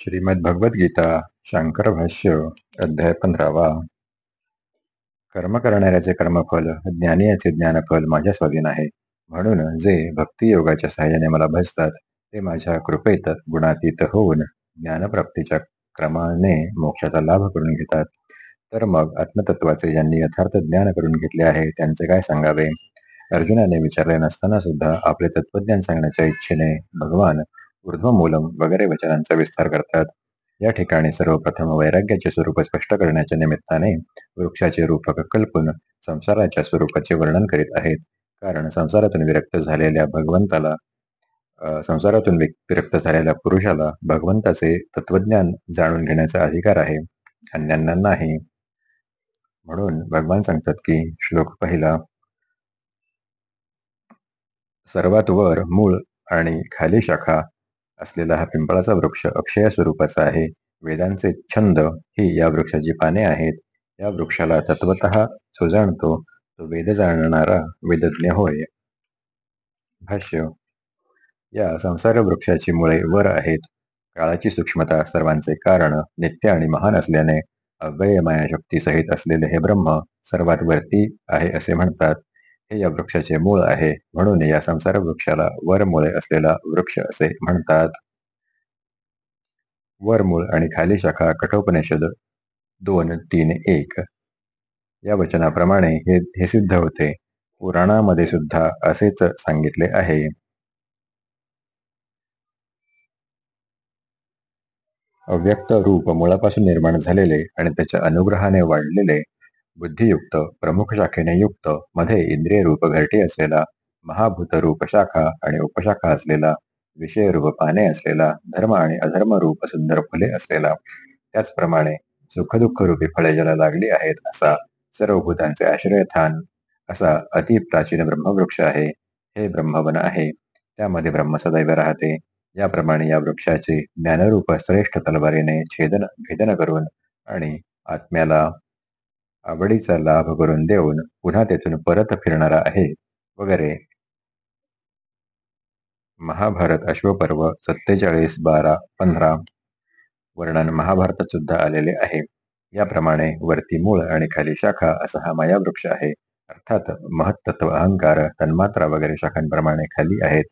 श्रीमद्भगवद्गीता शांकर भाष्य अध्याय पंधरावा. कर्म करणाऱ्याचे कर्मफल ज्ञानी याचे ज्ञानफल माझ्या स्वाधीन आहे. म्हणून जे भक्तियोगाच्या सहाय्याने मला भजतात ते माझ्या कृपेत गुणातीत होऊन ज्ञानप्राप्तीच्या क्रमाने मोक्षाचा लाभ करून घेतात. तर मग आत्मतत्वाचे ज्यांनी यथार्थ ज्ञान करून घेतले आहे त्यांचे काय सांगावे? अर्जुनाने विचारले नसताना सुद्धा आपले तत्वज्ञान सांगण्याच्या इच्छेने भगवान ऊर्ध्वमूलम वगैरे वचनांचा विस्तार करतात. या ठिकाणी सर्वप्रथम वैराग्याचे स्वरूप स्पष्ट करण्याच्या निमित्ताने वृक्षाचे रूपक कल्पून संसाराच्या स्वरूपाचे वर्णन करीत आहेत. कारण संसारातून विरक्त झालेल्या भगवंताला संसारातून विरक्त झालेल्या पुरुषाला भगवंताचे तत्वज्ञान जाणून घेण्याचा अधिकार आहे. अन्यांना नाही. म्हणून भगवान सांगतात की श्लोक पहिला सर्वात वर मूळ आणि खाली शाखा असलेला हा पिंपळाचा वृक्ष अक्षय स्वरूपाचा आहे. वेदांचे छंद ही या वृक्षाची पाने आहेत. या वृक्षाला तत्वत जो जाणतो तो वेद जाणणारा वेदज्ञ होय. भाष्य. या संसार वृक्षाची मुळे वर आहेत. काळाची सूक्ष्मता सर्वांचे कारण नित्य आणि महान असल्याने अव्यय शक्ती सहित असलेले हे ब्रह्म सर्वात वरती आहे असे म्हणतात. हे या वृक्षाचे मूळ आहे. म्हणून या संसार वृक्षाला वरमुळे असलेला वृक्ष असे म्हणतात. वरमूळ आणि खाली शाखा कठोपनिषद दोन तीन एक. या वचनाप्रमाणे हे हे सिद्ध होते. पुराणामध्ये सुद्धा असेच सांगितले आहे. अव्यक्त रूप मुळापासून निर्माण झालेले आणि त्याच्या अनुग्रहाने वाढलेले बुद्धियुक्त प्रमुख शाखेने युक्त मध्ये इंद्रिय रूप घरटी असलेला महाभूत रूप शाखा आणि उपशाखा असलेला विषय रूप पाने असलेला धर्म आणि अधर्म रूप सुंदर फुले असलेला. त्याचप्रमाणे सुखदुःख रूपी फळे ज्याला लागली आहेत असा सर्व भूतांचे आश्रयस्थान असा अति प्राचीन ब्रह्मवृक्ष आहे हे ब्रह्मवन आहे. त्यामध्ये ब्रह्म सदैव राहते. याप्रमाणे या वृक्षाचे ज्ञानरूप श्रेष्ठ तलवारीने छेदन भेदन करून आणि आत्म्याला आवडीचा लाभ करून देऊन पुन्हा तेथून परत फिरणारा आहे. वगैरे. महाभारत अश्वपर्व सत्तेचाळीस बारा पंधरा. वर्णन महाभारतात सुद्धा आलेले आहे. याप्रमाणे वरती मूळ आणि खाली शाखा असा हा माया वृक्ष आहे. अर्थात महत्त्व अहंकार तन्मात्रा वगैरे शाखांप्रमाणे खाली आहेत.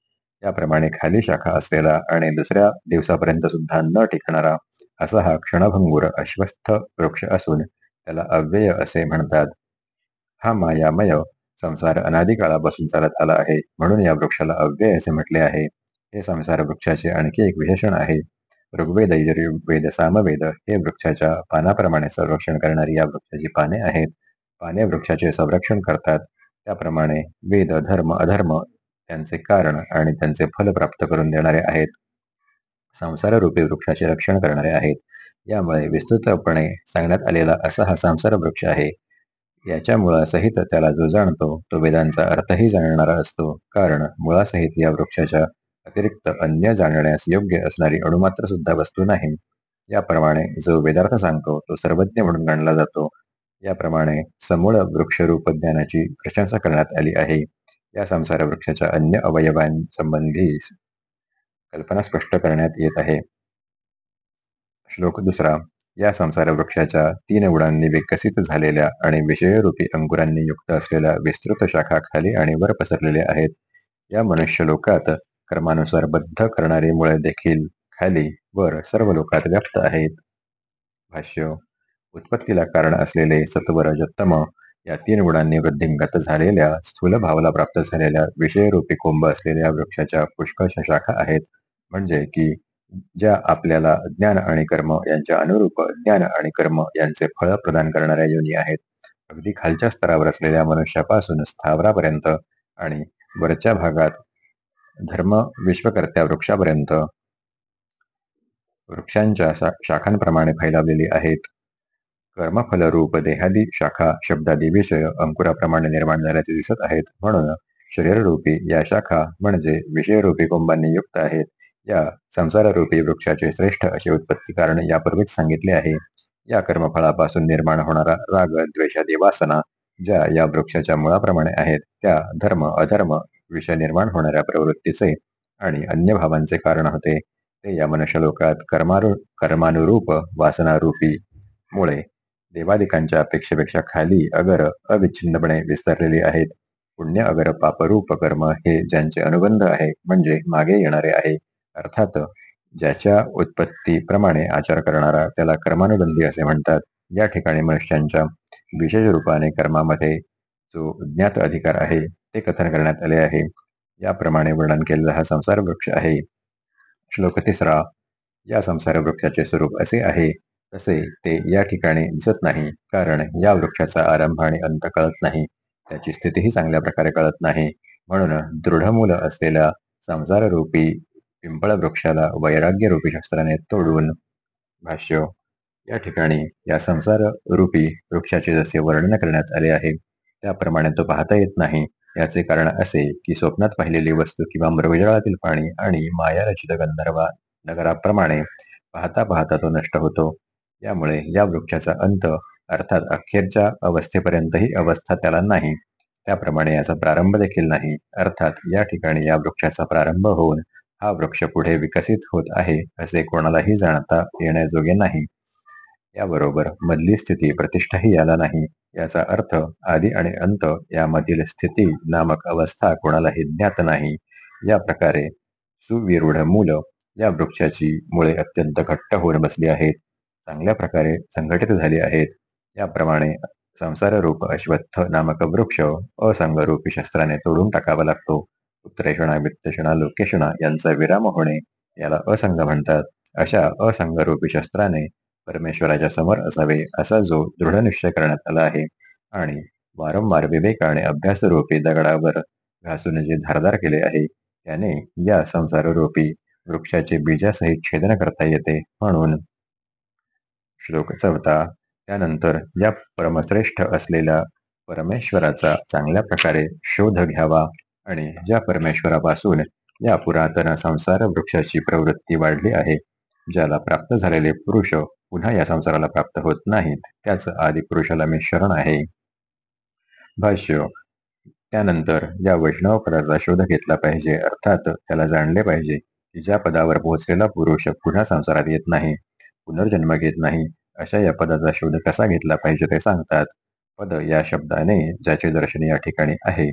याप्रमाणे खाली शाखा असलेला आणि दुसऱ्या दिवसापर्यंत सुद्धा न टिकणारा असा हा क्षणभंगूर अश्वस्थ वृक्ष असून त्याला अव्यय असे म्हणतात. हा मायामय संसार अनादिकाळापासून चालत आला आहे. म्हणून या वृक्षाला अव्यय असे म्हटले आहे. हे संसार वृक्षाचे आणखी एक विशेषण आहे. ऋग्वेद यजुर्वेद सामवेद हे वृक्षाच्या पानाप्रमाणे संरक्षण करणारी या वृक्षाची पाने आहेत. पाने वृक्षाचे संरक्षण करतात. त्याप्रमाणे वेद धर्म अधर्म त्यांचे कारण आणि त्यांचे फल प्राप्त करून देणारे आहेत. संसार रूपी वृक्षाचे रक्षण करणारे आहेत. यामुळे विस्तृतपणे सांगण्यात आलेला असा हा संसार वृक्ष आहे. याच्या मुळासहित त्याला जो जाणतो तो वेदांचा अर्थही जाणणारा असतो. कारण मुळासहित या वृक्षाच्या अतिरिक्त अन्य जाणण्यास योग्य असणारी अणुमात्र सुद्धा वस्तू नाही. याप्रमाणे जो वेदार्थ सांगतो तो सर्वज्ञ म्हणून गणला जातो. याप्रमाणे समूळ वृक्षरूप ज्ञानाची प्रशंसा करण्यात आली आहे. या संसार वृक्षाच्या अन्य अवयवांसंबंधी कल्पना स्पष्ट करण्यात येत आहे. श्लोक दुसरा या संसार वृक्षाच्या तीन उडांनी विकसित झालेल्या आणि विषयरूपी अंकुरांनी युक्त असलेल्या विस्तृत शाखा खाली आणि वर पसरलेल्या आहेत. या मनुष्य लोकात कर्मानुसार बद्ध करणारी मुळे देखील खाली वर सर्व लोकात व्यक्त आहेत. भाष्य उत्पत्तीला कारण असलेले सत्वर या तीन गुणांनी वृद्धिंगत झालेल्या स्थूल भावाला प्राप्त झालेल्या विषयरूपी कोंब असलेल्या वृक्षाच्या पुष्कळ शाखा आहेत. म्हणजे की ज्या आपल्याला ज्ञान आणि कर्म यांच्या अनुरूप ज्ञान आणि कर्म यांचे फळ प्रदान करणाऱ्या योनी आहेत. अगदी खालच्या स्तरावर असलेल्या मनुष्यापासून स्थावरापर्यंत आणि वरच्या भागात धर्म विश्वकर्त्या वृक्षापर्यंत वृक्षांच्या शाखांप्रमाणे फैलावलेली आहेत. कर्मफलरूप देहादी शाखा शब्दादी विषय अंकुराप्रमाणे निर्माण झाल्याचे दिसत आहेत. म्हणून शरीररूपी या शाखा म्हणजे विषयरूपी कुंभांनी युक्त आहेत. या संसाररूपी वृक्षाचे श्रेष्ठ असे उत्पत्ती कारण यापूर्वीच सांगितले आहे. या कर्मफळापासून निर्माण होणारा राग द्वेषादी वासना ज्या या वृक्षाच्या मुळाप्रमाणे आहेत त्या धर्म अधर्म विषय निर्माण होणाऱ्या प्रवृत्तीचे आणि अन्य भावांचे कारण होते. ते या मनुष्यलोकात कर्मारू कर्मानुरूप वासनारूपी मुळे देवादिकांच्या अपेक्षेपेक्षा खाली अगर अविच्छिन्नपणे विस्तारलेली आहेत. पुण्य अगर पापरूप कर्म हे ज्यांचे अनुबंध आहे म्हणजे मागे येणारे आहे. अर्थात ज्याच्या उत्पत्तीप्रमाणे आचार करणारा त्याला कर्मानुबंधी असे म्हणतात. या ठिकाणी मनुष्यांच्या विशेष रूपाने कर्मामध्ये जो ज्ञात अधिकार आहे ते कथन करण्यात आले आहे. याप्रमाणे वर्णन केलेला हा संसार वृक्ष आहे. श्लोक तिसरा या संसार वृक्षाचे स्वरूप असे आहे. तसे ते या ठिकाणी दिसत नाही कारण या वृक्षाचा आरंभ आणि अंत कळत नाही. त्याची स्थितीही चांगल्या प्रकारे कळत नाही. म्हणून दृढ मूल असलेल्या संसार रूपी पिंपळ वृक्षाला वैराग्य रूपी शस्त्राने तोडून भाष्य. या ठिकाणी या संसार रूपी वृक्षाचे जसे वर्णन करण्यात आले आहे त्याप्रमाणे तो पाहता येत नाही. याचे कारण असे की स्वप्नात पाहिलेली वस्तू किंवा मृगजळातील पाणी आणि मायारचित गंधर्वा नगराप्रमाणे पाहता पाहता तो नष्ट होतो. यामुळे या वृक्षाचा अंत अर्थात अखेरच्या अवस्थेपर्यंतही अवस्था त्याला नाही. त्याप्रमाणे याचा प्रारंभ देखील नाही. अर्थात या ठिकाणी या वृक्षाचा प्रारंभ होऊन हा वृक्ष पुढे विकसित होत आहे असे कोणालाही जाणता येण्याजोगे नाही. याबरोबर मधली स्थिती प्रतिष्ठाही याला नाही. याचा अर्थ आदी आणि अंत यामधील स्थिती नामक अवस्था कोणालाही ज्ञात नाही. या प्रकारे सुविरूढ मूल या वृक्षाची मुळे अत्यंत घट्ट होऊन बसली आहेत. चांगल्या प्रकारे संघटित झाली आहेत. याप्रमाणे संसार रूप अश्वत्थ नामक वृक्ष असंगरूपी शस्त्राने तोडून टाकावा लागतो. उत्तरेषणा वित्तषणा लोकेषणा यांचा विराम होणे याला असंग म्हणतात. अशा असंगरूपी शस्त्राने परमेश्वराच्या समोर असावे असा जो दृढ निश्चय करण्यात आला आहे. आणि वारंवार विवेकाने अभ्यासरूपी दगडावर घासून जे धारदार केले आहे त्याने या संसाररूपी वृक्षाचे बीजासहित छेदन करता येते. म्हणून श्लोक चौथा त्यानंतर या परमश्रेष्ठ असलेल्या परमेश्वराचा चांगल्या प्रकारे शोध घ्यावा. आणि ज्या परमेश्वरापासून या पुरातन संसार वृक्षाची प्रवृत्ती वाढली आहे ज्याला प्राप्त झालेले पुरुष पुन्हा या संसाराला प्राप्त होत नाहीत त्याच आदी पुरुषाला मी शरण आहे. भाष्य त्यानंतर या वैष्णव पदाचा शोध घेतला पाहिजे अर्थात त्याला जाणले पाहिजे की ज्या पदावर पोहोचलेला पुरुष पुन्हा संसारात येत नाही पुनर्जन्म घेत नाही अशा या पदाचा शोध कसा घेतला पाहिजे ते सांगतात. पद या शब्दाने ज्याचे दर्शन या ठिकाणी आहे.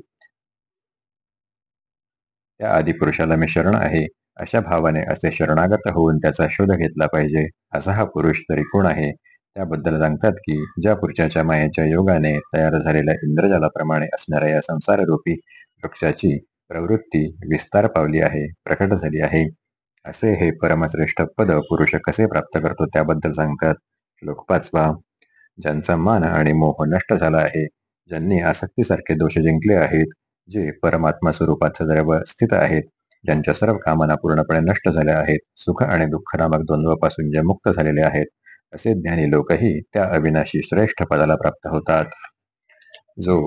त्या आदिपुरुषाला मी शरण आहे. अशा भावाने असे शरणागत होऊन त्याचा शोध घेतला पाहिजे. असा हा पुरुष तरी कोण आहे? त्याबद्दल सांगतात की ज्या पुरुषाच्या मायेच्या योगाने तयार झालेल्या इंद्रजालाप्रमाणे असणाऱ्या या संसार रूपी वृक्षाची प्रवृत्ती विस्तार पावली आहे प्रकट झाली आहे. असे हे परमश्रेष्ठ पद पुरुष कसे प्राप्त करतो त्याबद्दल सांगतात श्लोक पाचवा. ज्यांचा मान आणि मोह नष्ट झाला आहे ज्यांनी आसक्तीसारखे दोष जिंकले आहेत जे परमात्मा स्वरूपात सदैव स्थित आहेत ज्यांच्या सर्व कामना पूर्णपणे नष्ट झाल्या आहेत. सुख आणि दुःख नामक द्वंद्वापासून जे मुक्त झालेले आहेत असे ज्ञानी लोकही त्या अविनाशी श्रेष्ठ पदाला प्राप्त होतात. जो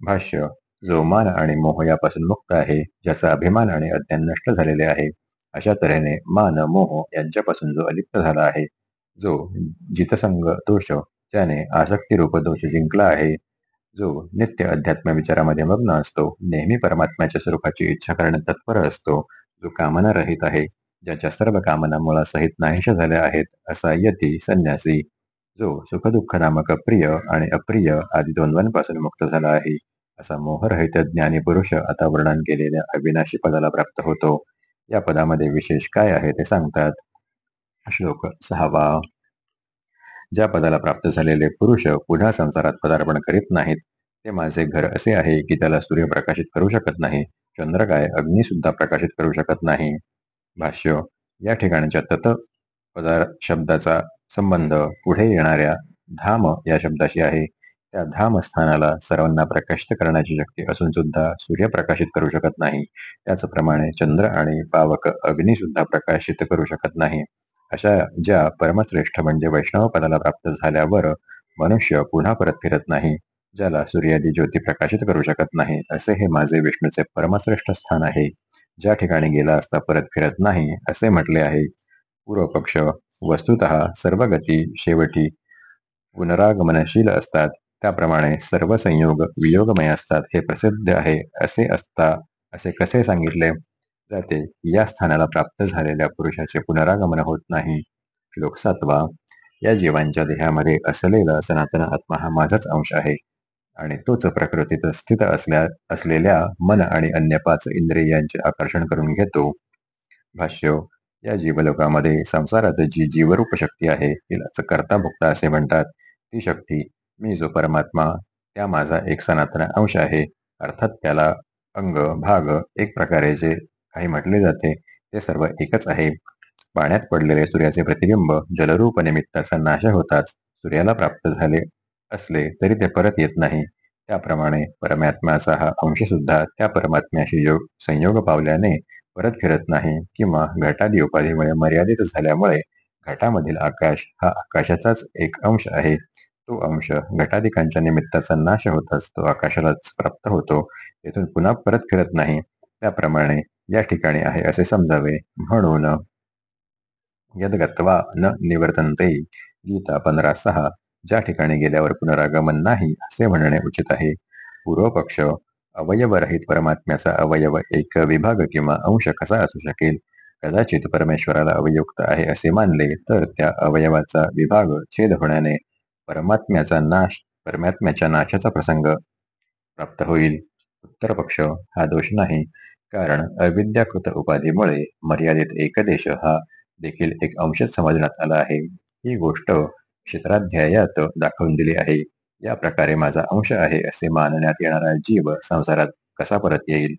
भाष्य जो मान आणि मोह यापासून मुक्त आहे ज्याचा अभिमान आणि अज्ञान नष्ट झालेले आहे अशा तऱ्हेने मान मोह यांच्यापासून जो अलिप्त झाला आहे जो जितसंग दोष ज्याने आसक्तीरूप दोष जिंकला आहे जो नित्य अध्यात्म विचारामध्ये मग्न असतो नेहमी परमात्म्याच्या स्वरूपाची इच्छा करण्यात तत्पर असतो जो कामना रहित आहे ज्याच्या सर्व कामना मुळासहित नाहीशा झाल्या आहेत असा यती संन्यासी जो सुखदुःख नामक प्रिय आणि अप्रिय आदी द्वंद्वांपासून मुक्त झाला आहे असा मोहरहित ज्ञानी पुरुष आता वर्णन केलेल्या अविनाशी पदाला प्राप्त होतो. या पदामध्ये विशेष काय आहे ते सांगतात. श्लोक सहावा. ज्या पदाला प्राप्त झालेले पुरुष पुन्हा संसारात पदार्पण करीत नाहीत ते माझे घर असे आहे की त्याला सूर्य प्रकाशित करू शकत नाही चंद्रकाय अग्नी सुद्धा प्रकाशित करू शकत नाही. भाष्य या ठिकाणच्या तत पदार शब्दाचा संबंध पुढे येणाऱ्या धाम या शब्दाशी आहे. त्या धाम स्थानाला सर्वांना प्रकाशित करण्याची शक्ती असून सुद्धा सूर्य प्रकाशित करू शकत नाही. त्याचप्रमाणे चंद्र आणि पावक अग्नी सुद्धा प्रकाशित करू शकत नाही. अशा ज्या परमश्रेष्ठ म्हणजे वैष्णव पदाला प्राप्त झाल्यावर मनुष्य पुन्हा परत फिरत नाही ज्याला सूर्यादी ज्योती प्रकाशित करू शकत नाही असे हे माझे विष्णूचे परमश्रेष्ठ स्थान आहे. ज्या ठिकाणी गेला असता परत फिरत नाही असे म्हटले आहे. पूर्वपक्ष वस्तुत सर्व गती शेवटी पुनरागमनशील असतात. त्याप्रमाणे सर्व संयोग वियोगमय असतात हे प्रसिद्ध आहे असे असता असे कसे सांगितले? जाते. या स्थानाला प्राप्त झालेल्या पुरुषाचे पुनरागमन होत नाही. श्लोक सातवा. या जीवांच्या देहामध्ये असलेला सनातन आत्मा हा माझाच अंश आहे. आणि तोच प्रकृतीत स्थित असल्या असलेल्या मन आणि अन्य पाच इंद्रियांचे आकर्षण करून घेतो. भाष्य. या जीवलोकामध्ये संसारात जी जीवरूप शक्ती आहे तिलाच करता भुक्ता असे म्हणतात. ती शक्ती मी जो परमात्मा त्या माझा एक सनातन अंश आहे. अर्थात त्याला अंग भाग एक प्रकारे जे काही म्हटले जाते. ते सर्व एकच आहे. पाण्यात पडलेले सूर्याचे प्रतिबिंब जलरूप निमित्ताचा नाश होताच सूर्याला प्राप्त झाले असले तरी ते परत येत नाही. त्याप्रमाणे परमात्म्याचा हा अंश सुद्धा त्या परमात्म्याशी योग संयोग पावल्याने परत फिरत नाही किंवा घटादी उपाधीमुळे मर्यादित झाल्यामुळे घटामधील आकाश हा आकाशाचाच एक अंश आहे. तो अंश घटाधिकांच्या निमित्ताचा नाश होताच तो आकाशालाच प्राप्त होतो. तेथून पुन्हा परत फिरत नाही. त्याप्रमाणे या ठिकाणी आहे असे समजावे. म्हणून यदगत्वा न निवर्तनते गीता पंधरा सहा. ज्या ठिकाणी गेल्यावर पुनरागमन नाही असे म्हणणे उचित आहे. पूर्वपक्ष अवयवरहित परमात्म्याचा अवयव एक विभाग किंवा अंश कसा असू शकेल? कदाचित परमेश्वराला अवयुक्त आहे असे मानले तर त्या अवयवाचा विभाग छेद होण्याने परमात्म्याचा नाश परमात्म्याच्या नाशाचा प्रसंग प्राप्त होईल. उत्तर पक्ष हा दोष नाही. कारण अविद्याकृत उपाधीमुळे मर्यादित एकदेश हा देखील एक अंशच समजण्यात आला आहे. ही गोष्ट क्षेत्राध्यायात दाखवून दिली आहे. या प्रकारे माझा अंश आहे असे मानण्यात येणारा जीव संसारात कसा परत येईल?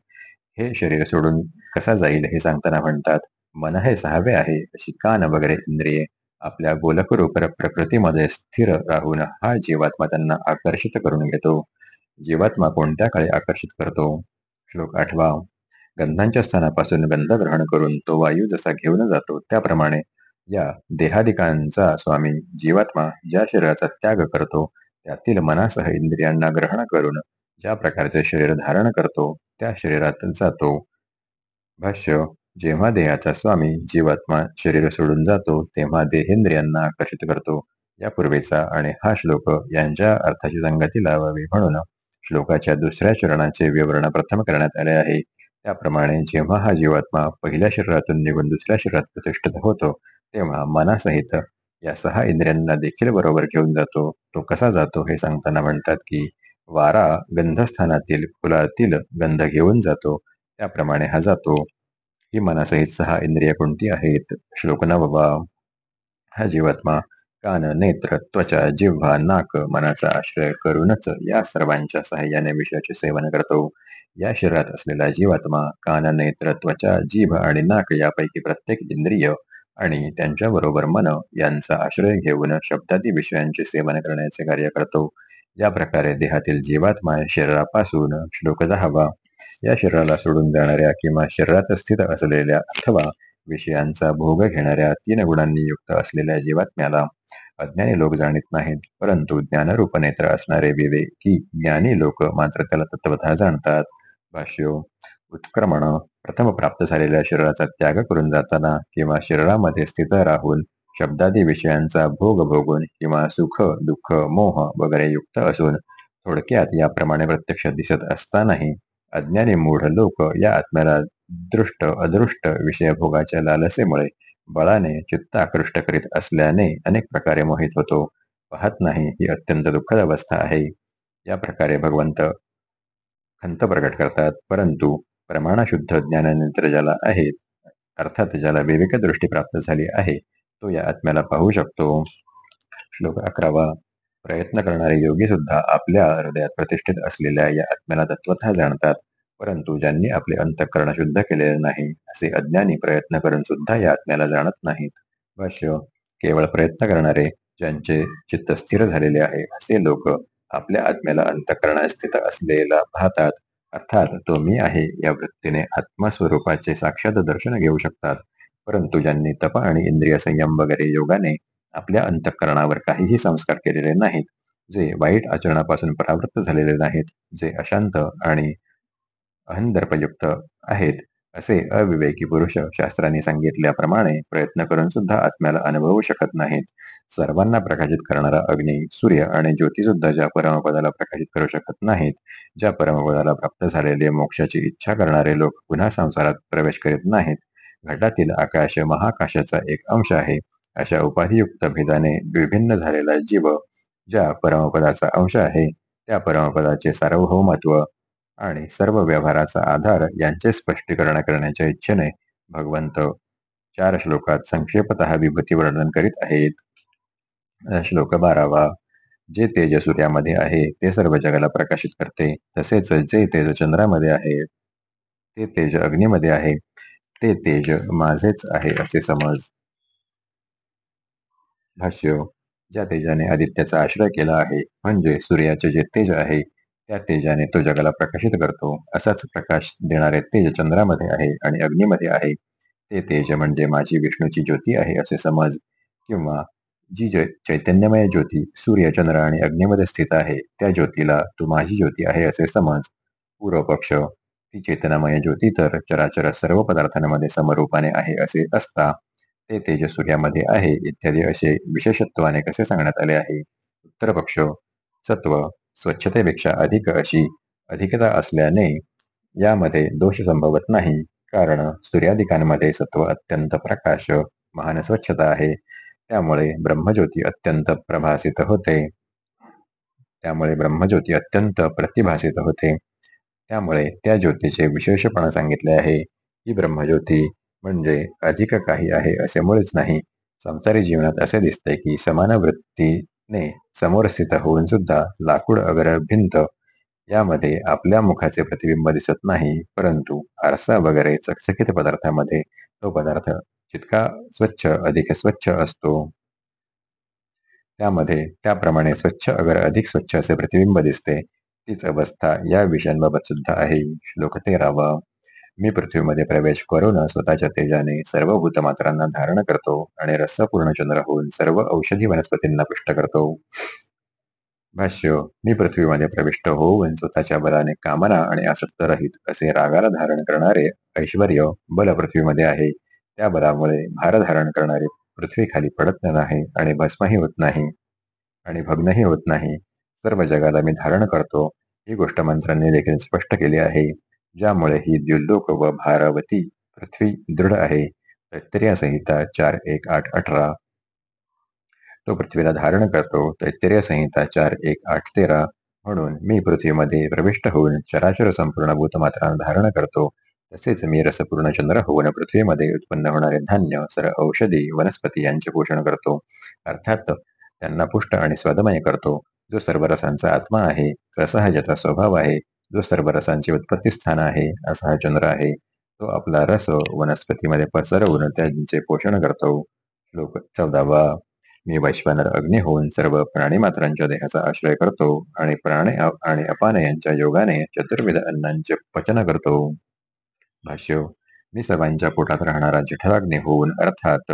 हे शरीर सोडून कसा जाईल हे सांगताना म्हणतात मन हे सहावे आहे अशी कान वगैरे इंद्रिये आपल्या गोलकरूप प्रकृतीमध्ये स्थिर राहून हा जीवात्मा त्यांना आकर्षित करून घेतो. जीवात्मा कोणत्या काळी आकर्षित करतो? श्लोक आठवा. गंधांच्या स्थानापासून गंध ग्रहण करून तो वायू जसा घेऊन जातो त्याप्रमाणे या देहादिकांचा स्वामी जीवात्मा ज्या शरीराचा त्याग करतो त्यातील मनासह इंद्रियांना ग्रहण करून ज्या प्रकारचे शरीर धारण करतो त्या शरीरात जातो. भाष्य जेव्हा देहाचा स्वामी जीवात्मा शरीर सोडून जातो तेव्हा देहेंद्रियांना आकर्षित करतो. यापूर्वीचा आणि हा श्लोक यांच्या अर्थाची संगती लावावी म्हणून श्लोकाच्या दुसऱ्या चरणाचे विवरण प्रथम करण्यात आले आहे. त्याप्रमाणे जेव्हा हा जीवात्मा पहिल्या शरीरातून निघून दुसऱ्या शरीरात प्रतिष्ठित होतो तेव्हा मनासहित या सहा इंद्रियांना देखील बरोबर घेऊन जातो. तो कसा जातो हे सांगताना म्हणतात की वारा गंधस्थानातील फुलातील गंध घेऊन जातो. त्याप्रमाणे हा जातो. ही मनासहित सहा इंद्रिय कोणती आहेत? श्लोक नववा. हा जीवात्मा कान नेत्र त्वचा जिव्हा नाक मनाचा आश्रय करूनच या सर्वांच्या सहाय्याने विषयाचे सेवन करतो. या शरीरात असलेला जीवात्मा कान नेत्र त्वचा जीभ आणि नाक यापैकी प्रत्येक इंद्रिय आणि त्यांच्याबरोबर मन यांचा आश्रय घेऊन शब्दादी विषयांचे सेवन करण्याचे कार्य करतो. या प्रकारे देहातील जीवात्मा शरीरापासून श्लोक दहावा. या शरीराला सोडून जाणाऱ्या किंवा शरीरात स्थित असलेल्या अथवा विषयांचा भोग घेणाऱ्या तीन गुणांनी युक्त असलेल्या जीवात्म्याला अज्ञानी लोक जाणीत नाहीत. परंतु ज्ञानरूप नेत्र असणारे विवेकी ज्ञानी लोक मात्र त्याला तत्वतः जाणतात. भाष्य उत्क्रमण प्रथम प्राप्त झालेल्या शरीराचा त्याग करून जाताना किंवा शरीरामध्ये स्थित राहून शब्दादी विषयांचा भोग भोगून किंवा सुख दुःख मोह वगैरे युक्त असून थोडक्यात याप्रमाणे प्रत्यक्ष दिसत असतानाही अज्ञानी मूढ लोक या आत्म्याला दृष्ट अदृष्ट विषय भोगाच्या लालसेमुळे बळाने चित्त आकृष्ट करीत असल्याने अनेक प्रकारे मोहित होतो. पाहत नाही ही अत्यंत दुःखद अवस्था आहे. या प्रकारे भगवंत खंत प्रकट करतात परंतु प्रमाणशुद्ध ज्ञानानंतर ज्याला आहेत अर्थात ज्याला विवेक दृष्टी प्राप्त झाली आहे तो या आत्म्याला पाहू शकतो. श्लोक अकरावा प्रयत्न करणारे योगी सुद्धा आपल्या हृदयात प्रतिष्ठित असलेल्या या आत्म्याला तत्वतः जाणतात. परंतु ज्यांनी आपले अंतःकरण शुद्ध केलेले नाही असे अज्ञानी प्रयत्न करून सुद्धा या आत्म्याला जाणत नाहीत. भाष्य केवळ प्रयत्न करणारे ज्यांचे चित्त स्थिर झालेले आहे असे लोक आपल्या आत्म्याला अंतःकरणात स्थित असलेला पाहतात. अर्थात तो मी आहे या वृत्तीने आत्मस्वरूपाचे साक्षात दर्शन घेऊ शकतात. परंतु ज्यांनी तप आणि इंद्रिय संयम वगैरे योगाने आपल्या अंतःकरणावर काहीही संस्कार केलेले नाहीत जे वाईट आचरणापासून परावृत्त झालेले नाहीत जे अशांत आणि अहंदर्पयुक्त आहेत असे अविवेकी पुरुष शास्त्रांनी सांगितल्याप्रमाणे प्रयत्न करून सुद्धा आत्म्याला अनुभवू शकत नाहीत. सर्वांना प्रकाशित करणारा अग्नी सूर्य आणि ज्योती सुद्धा ज्या परमपदाला प्रकाशित करू शकत नाहीत ज्या परमपदाला प्राप्त झालेले मोक्षाची इच्छा करणारे लोक पुन्हा संसारात प्रवेश करीत नाहीत घटातील आकाश महाकाशाचा एक अंश आहे अशा उपाधियुक्त भेदाने विभिन्न झालेला जीव ज्या परमपदाचा अंश आहे त्या परमपदाचे सार्वभौमत्व आणि सर्व व्यवहाराचा आधार यांचे स्पष्टीकरण करण्याच्या इच्छेने भगवंत चार श्लोकात संक्षेपत विभूती वर्णन करीत आहेत. श्लोक बारावा जे तेज सूर्यामध्ये आहे ते सर्व जगाला प्रकाशित करते. तसेच जे तेज चंद्रामध्ये आहे ते तेज अग्नीमध्ये आहे. ते तेज माझेच आहे असे समज. भाष्य ज्या तेजाने आदित्याचा आश्रय केला आहे म्हणजे सूर्याचे जे तेज आहे त्या तेजाने तो जगाला प्रकाशित करतो. असाच प्रकाश देणारे तेज चंद्रामध्ये आहे आणि अग्नीमध्ये आहे. ते तेज म्हणजे माझी विष्णूची ज्योती आहे असे समज. किंवा जी चैतन्यमय ज्योती सूर्य चंद्र आणि अग्नीमध्ये स्थित आहे त्या ज्योतीला तू माझी ज्योती आहे असे समज. पूर्व पक्ष ती चेतनामय ज्योती तर चराचर सर्व पदार्थांमध्ये समरूपाने आहे असे असता. ते तेज सूर्यामध्ये आहे इत्यादी असे विशेषत्वाने कसे सांगण्यात आले आहे? उत्तर पक्ष सत्व स्वच्छतेपेक्षा अधिक अशी अधिकता असल्याने यामध्ये दोष संभवत नाही. कारण सूर्यादिकांमध्ये सत्व अत्यंत प्रकाश महान स्वच्छता आहे. त्यामुळे ब्रह्मज्योती अत्यंत प्रभासित होते. त्यामुळे ब्रह्मज्योती अत्यंत प्रतिभासित होते. त्यामुळे त्या ज्योतीचे विशेषपण सांगितले आहे ही ब्रह्मज्योती म्हणजे अधिक काही आहे असे मुळेच नाही. संसारी जीवनात असे दिसते की समान वृत्ती ने समोर स्थित होऊन सुद्धा लाकूड अगर भिंत यामध्ये आपल्या मुखाचे प्रतिबिंब दिसत नाही परंतु आरसा वगैरे चकचकीत पदार्थामध्ये तो पदार्थ जितका स्वच्छ अधिक स्वच्छ असतो. त्यामध्ये त्याप्रमाणे स्वच्छ अगर अधिक स्वच्छ असे प्रतिबिंब दिसते तीच अवस्था या विषयांबाबत सुद्धा आहे. श्लोक तेरावा. मी पृथ्वीमध्ये प्रवेश करून स्वतःच्या तेजाने सर्व भूतमात्रांना धारण करतो आणि रसपूर्ण चंद्र होऊन सर्व औषधी वनस्पतींना पुष्ट करतो. भाष्य मी पृथ्वीमध्ये प्रविष्ट होऊन स्वतःच्या बलाने कामना आणि आसक्त रहित असे रागाला धारण करणारे ऐश्वर बल पृथ्वीमध्ये आहे. त्या बलामुळे भार धारण करणारे पृथ्वी खाली पडत नाही आणि भस्मही होत नाही आणि भग्नही होत नाही. सर्व जगाला मी धारण करतो. ही गोष्ट मंत्रांनी देखील स्पष्ट केली आहे. ज्यामुळे ही द्युलोक व भारवती पृथ्वी दृढ आहे. तैत्तरीय संहिता चार एक आठ अठरा. तो पृथ्वीला धारण करतो. तैत्तरीय संहिता चार एक आठ तेरा. म्हणून मी पृथ्वीमध्ये प्रविष्ट होऊन चराचर संपूर्ण भूतमात्रांना धारण करतो. तसेच मी रसपूर्ण चंद्र होऊन पृथ्वीमध्ये उत्पन्न होणारे धान्य सर औषधी वनस्पती यांचे पोषण करतो. अर्थात त्यांना पुष्ट आणि स्वादमय करतो. जो सर्व रसांचा आत्मा आहे रस हा ज्याचा स्वभाव आहे जो सर्व रसांचे उत्पत्ती स्थान आहे असा हा चंद्र आहे तो आपला रस वनस्पतीमध्ये पसरवून त्यांचे पोषण करतो. श्लोक चौदावा मी वैश्वानर अग्नी होऊन सर्व प्राणी मात्रांच्या देहाचा आश्रय करतो आणि प्राणी आणि अपान यांच्या योगाने चतुर्विध अन्नांचे पचन करतो. भाष्य मी सर्वांच्या पोटात राहणारा जठराग्नी होऊन अर्थात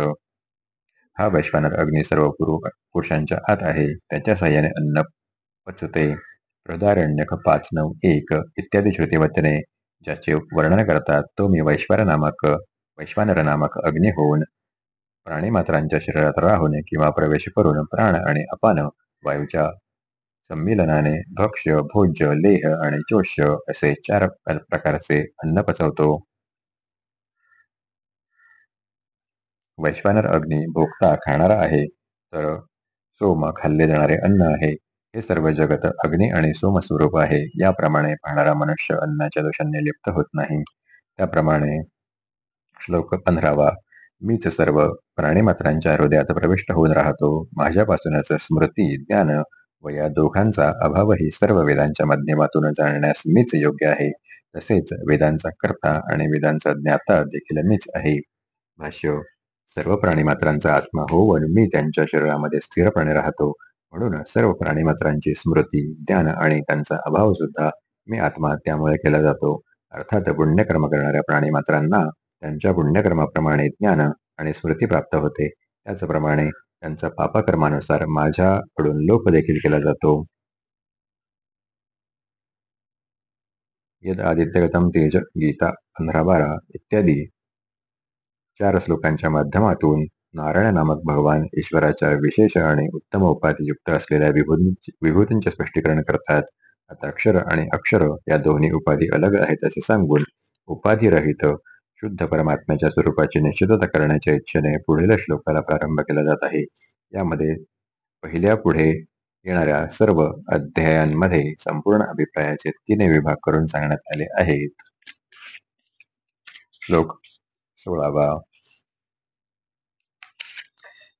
हा वैश्वानर अग्नी सर्व पुरुषांच्या आत आहे त्याच्या सहाय्याने अन्न पचते. प्रदारण्यक पाच नऊ एक इत्यादी श्रुतीवचने ज्याचे वर्णन करतात तो मी वैश्वर नामक वैश्वानर नामक अग्नी होऊन प्राणीमात्रांच्या शरीरात राहून किंवा प्रवेश करून प्राण आणि अपान वायूच्या संमिलनाने भक्ष्य भोज्य लेह आणि चोष्य असे चार प्रकारचे अन्न पचवतो. वैश्वानर अग्नी भोगता खाणारा आहे तर सोम खाल्ले जाणारे अन्न आहे. हे सर्व जगत अग्नी आणि सोम स्वरूप आहे. याप्रमाणे पाहणारा मनुष्य अन्नाच्या दोषांनी लिप्त होत नाही. त्याप्रमाणे श्लोक पंधरावा. मीच सर्व प्राणीमात्रांच्या हृदयात प्रविष्ट होऊन राहतो. माझ्यापासूनच स्मृती ज्ञान व या दोघांचा अभावही सर्व वेदांच्या माध्यमातून जाणण्यास मीच योग्य आहे. तसेच वेदांचा कर्ता आणि वेदांचा ज्ञाता देखील मीच आहे. भाष्य सर्व प्राणीमात्रांचा आत्मा होऊन मी त्यांच्या शरीरामध्ये स्थिरपणे राहतो. म्हणून सर्व प्राणीमात्रांची स्मृती ज्ञान आणि त्यांचा अभाव सुद्धा मी आत्महत्यामुळे केला जातो. अर्थात पुण्यकर्म करणाऱ्या प्राणीमात्रांना त्यांच्या पुण्यकर्माप्रमाणे ज्ञान आणि स्मृती प्राप्त होते. त्याचप्रमाणे त्यांचा पापकर्मानुसार माझ्याकडून लोप देखील केला जातो. यद आदित्यगतम तेज गीता पंधरा बारा इत्यादी चार श्लोकांच्या माध्यमातून नारायण नामक भगवान ईश्वराच्या विशेष आणि उत्तम उपाधीयुक्त असलेल्या विभूतींचे स्पष्टीकरण करतात. आता अक्षर आणि अक्षर या दोन्ही उपाधी अलग आहेत असे सांगून उपाधीरहित शुद्ध परमात्म्याच्या स्वरूपाची निश्चितता करण्याच्या इच्छेने पुढील श्लोकाला प्रारंभ केला जात आहे. यामध्ये पहिल्या पुढे येणाऱ्या सर्व अध्यायांमध्ये संपूर्ण अभिप्रायाचे तिने विभाग करून सांगण्यात आले आहेत. श्लोक सोळावा.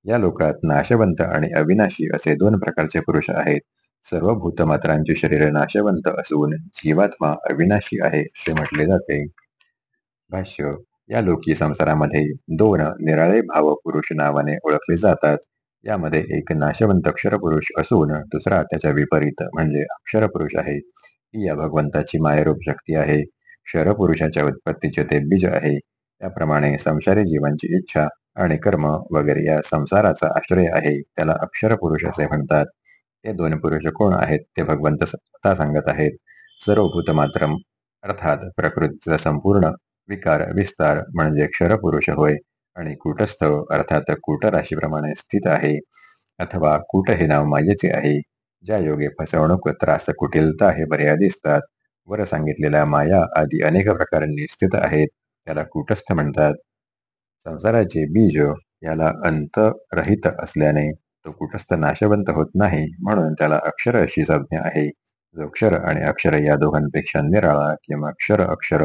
या लोकात नाशवंत आणि अविनाशी असे दोन प्रकारचे पुरुष आहेत. सर्व भूतमात्रांची शरीर नाशवंत असून जीवात्मा अविनाशी आहे असे म्हटले जाते. भाष्य या लोकी संसारामध्ये दोन निराळे भाव पुरुष नावाने ओळखले जातात. यामध्ये एक नाशवंत अक्षर पुरुष असून दुसरा त्याच्या विपरीत म्हणजे अक्षर पुरुष आहे. ही या भगवंताची मायरूप शक्ती आहे. क्षरपुरुषाच्या उत्पत्तीचे ते बीज आहे. त्याप्रमाणे संसारी जीवांची इच्छा आणि कर्म वगैरे या संसाराचा आश्रय आहे त्याला अक्षर पुरुष असे म्हणतात. ते दोन पुरुष कोण आहेत ते भगवंत स्वतः सांगत आहेत. सर्वभूत भूतमात्र अर्थात प्रकृतीचा संपूर्ण विकार विस्तार म्हणजे क्षरपुरुष होय आणि कूटस्थ अर्थात कूट राशीप्रमाणे स्थित आहे. अथवा कूट हे नाव मायेचे आहे. ज्या योगे फसवणूक त्रास कुटिलता हे बऱ्या दिसतात. वर सांगितलेल्या माया आदी अनेक प्रकारांनी स्थित आहेत. त्याला कूटस्थ म्हणतात. संसाराचे बीज याला अंतरहित असल्याने तो कुटस्थ नाशवंत होत नाही म्हणून त्याला अक्षर अशी संज्ञा आहे. जो अक्षर आणि अक्षर या दोघांपेक्षा निराळा किंवा अक्षर अक्षर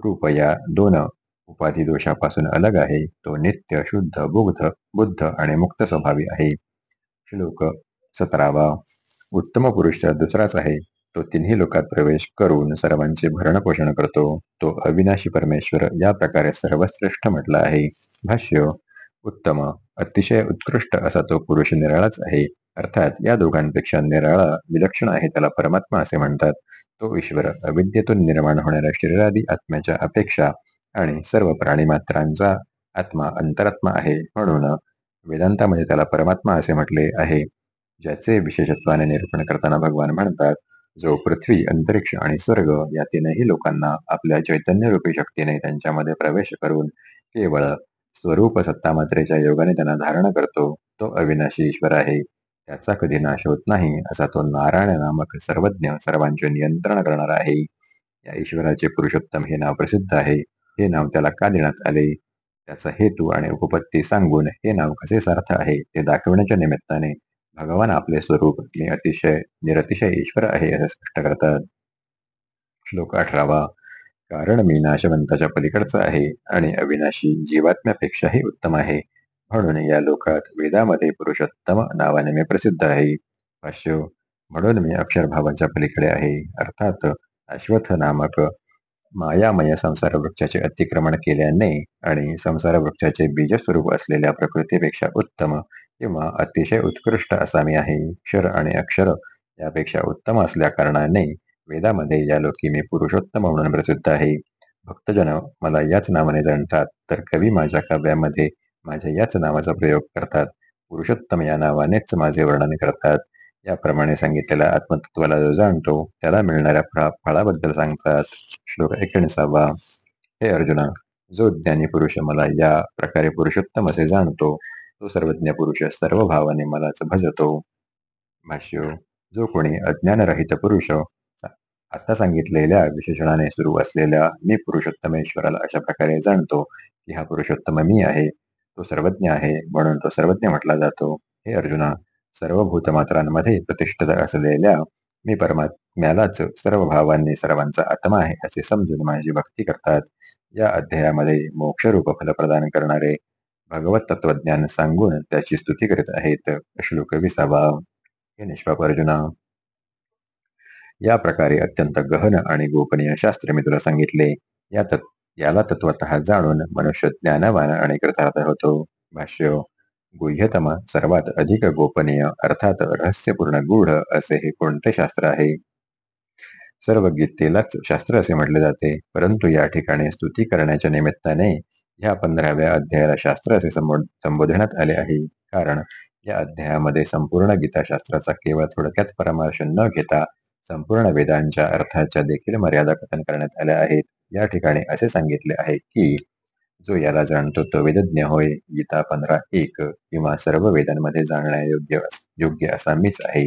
रूप या दोन उपाधी दोषापासून अलग आहे तो नित्य शुद्ध बुद्ध बुद्ध आणि मुक्त स्वभावी आहे. श्लोक सतरावा. उत्तम पुरुष दुसराच आहे. तो तिन्ही लोकात प्रवेश करून सर्वांचे भरण पोषण करतो. तो अविनाशी परमेश्वर या प्रकारे सर्वश्रेष्ठ म्हटला आहे. भाष्य उत्तम अतिशय उत्कृष्ट असा तो पुरुष निराळाच आहे. अर्थात या दोघांपेक्षा निराळा विलक्षण आहे त्याला परमात्मा असे म्हणतात. तो ईश्वर अविद्येतून निर्माण होणाऱ्या शरीरादी आत्म्याच्या अपेक्षा आणि सर्व प्राणीमात्रांचा आत्मा अंतरात्मा आहे म्हणून वेदांतामध्ये त्याला परमात्मा असे म्हटले आहे. ज्याचे विशेषत्वाने निरूपण करताना भगवान म्हणतात जो पृथ्वी अंतरिक्ष आणि स्वर्ग या तीनही लोकांना आपल्या चैतन्यरूपी शक्तीने त्यांच्यामध्ये प्रवेश करून केवळ स्वरूप सत्ता मात्रेच्या योगाने त्यांना धारण करतो तो अविनाशी ईश्वर आहे. त्याचा कधी नाश होत नाही असा तो नारायण नामक सर्वज्ञ सर्वांचे नियंत्रण करणार आहे. या ईश्वराचे पुरुषोत्तम हे नाव प्रसिद्ध आहे. हे नाव त्याला का देण्यात आले? त्याचा हेतू आणि उपपत्ती सांगून हे नाव कसे सार्थ आहे ते दाखवण्याच्या निमित्ताने भगवान आपले स्वरूप मी अतिशय निरतिशय ईश्वर आहे असे स्पष्ट करतात. श्लोक अठरावा कारण मी नाशवंताच्या पलीकडचा आहे आणि अविनाशी जीवात्म्यापेक्षाही उत्तम आहे. म्हणून या लोकात वेदामध्ये पुरुषोत्तम नावाने मी प्रसिद्ध आहे. भाष्य म्हणून मी अक्षरभावाच्या पलीकडे आहे. अर्थात अश्वथ नामक मायामय संसार वृक्षाचे अतिक्रमण केल्याने आणि संसार वृक्षाचे बीजस्वरूप असलेल्या प्रकृतीपेक्षा उत्तम किंवा अतिशय उत्कृष्ट असा मी आहे. क्षर आणि अक्षर यापेक्षा उत्तम असल्या कारणाने वेदामध्ये या लोकी मी पुरुषोत्तम म्हणून प्रसिद्ध आहे. भक्तजन मला याच नावाने जाणतात. तर कवी माझ्या काव्यामध्ये माझ्या याच नावाचा प्रयोग करतात. पुरुषोत्तम या नावानेच माझे वर्णन करतात. याप्रमाणे सांगितलेल्या आत्मतत्वाला जो जाणतो त्याला मिळणाऱ्या फळाबद्दल सांगतात. श्लोक एकोणीसावा. हे अर्जुना जो ज्ञानी पुरुष मला या प्रकारे पुरुषोत्तम असे जाणतो तो सर्वज्ञ पुरुष सर्व भावाने मलाच भजतो भाष्य जो कोणी अज्ञानरहित पुरुष आता सांगितलेल्या विशेषणाने सुरू असलेल्या मी पुरुषोत्तमेश्वराला अशा प्रकारे जाणतो की हा पुरुषोत्तम मी आहे तो सर्वज्ञ आहे म्हणून तो सर्वज्ञ म्हटला जातो. हे अर्जुना सर्व भूतमात्रांमध्ये प्रतिष्ठित असलेल्या मी परमात्म्यालाच सर्व भावांनी सर्वांचा आत्मा आहे असे समजून माझी भक्ती करतात. या अध्यायामध्ये मोक्षरूप फल प्रदान करणारे भगवत तत्वज्ञान सांगून त्याची स्तुती करीत आहेत श्लोक विसावा. हे निष्पाप अर्जुना. या प्रकारे अत्यंत गहन आणि गोपनीय शास्त्र मी तुला सांगितले. या याला तत्वत जाणून मनुष्य ज्ञानवान आणि कृतार्थ होतो. भाष्य गुह्यतम सर्वात अधिक गोपनीय अर्थात रहस्यपूर्ण गूढ असे हे कोणते शास्त्र आहे? सर्व गीतेलाच शास्त्र असे म्हटले जाते परंतु या ठिकाणी स्तुती करण्याच्या निमित्ताने ह्या पंधराव्या अध्यायाला शास्त्र असे संबोधण्यात आले आहे. कारण या अध्यायामध्ये संपूर्ण गीताशास्त्राचा केवळ थोडक्यात परामर्श न घेता संपूर्ण वेदांच्या अर्थाच्या देखील मर्यादा कथन करण्यात आल्या आहेत. या ठिकाणी असे सांगितले आहे की जो याला जाणतो तो वेदज्ञ होय. गीता पंधरा एक किंवा सर्व वेदांमध्ये जाणण्यायोग्य योग्य असा मीच आहे.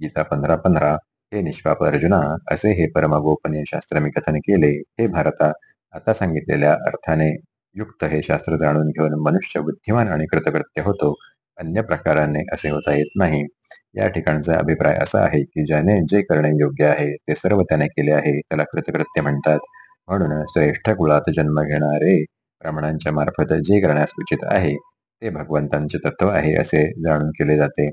गीता पंधरा पंधरा हे निष्पाप अर्जुना असे हे परमगोपनीय शास्त्र मी कथन केले. हे भारता आता सांगितलेल्या अर्थाने युक्त हे शास्त्र जाणून घेऊन मनुष्य बुद्धिमान आणि कृतकृत्य होतो. अन्य प्रकाराने असे होता येत नाही. या ठिकाणचा अभिप्राय असा आहे की ज्याने जे करणे योग्य आहे ते सर्व त्याने केले आहे त्याला कृतकृत्य म्हणतात. म्हणून श्रेष्ठ कुळात जन्म घेणारे ब्राह्मणांच्या मार्फत जे करण्यास उचित आहे ते भगवंतांचे तत्व आहे असे जाणून केले जाते.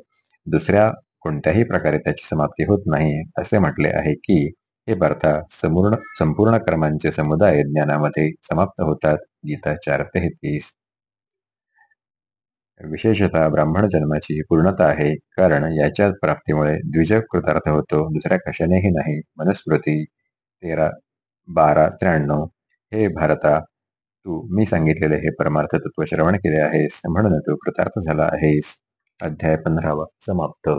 दुसऱ्या कोणत्याही प्रकारे त्याची समाप्ती होत नाही असे म्हटले आहे की हे भारता संपूर्ण संपूर्ण कर्मांचे समुदाय ज्ञानामध्ये समाप्त होतात. गीता चार तेहतीस विशेषतः ब्राह्मण जन्माची पूर्णता आहे कारण याच्या प्राप्तीमुळे द्विज कृतार्थ होतो दुसऱ्या कशानेही नाही. मनुस्मृती तेरा बारा त्र्याण्णव हे भारता तू मी सांगितलेले हे परमार्थ तत्व श्रवण केले आहेस म्हणून तू कृतार्थ झाला आहेस. अध्याय पंधरावा समाप्त.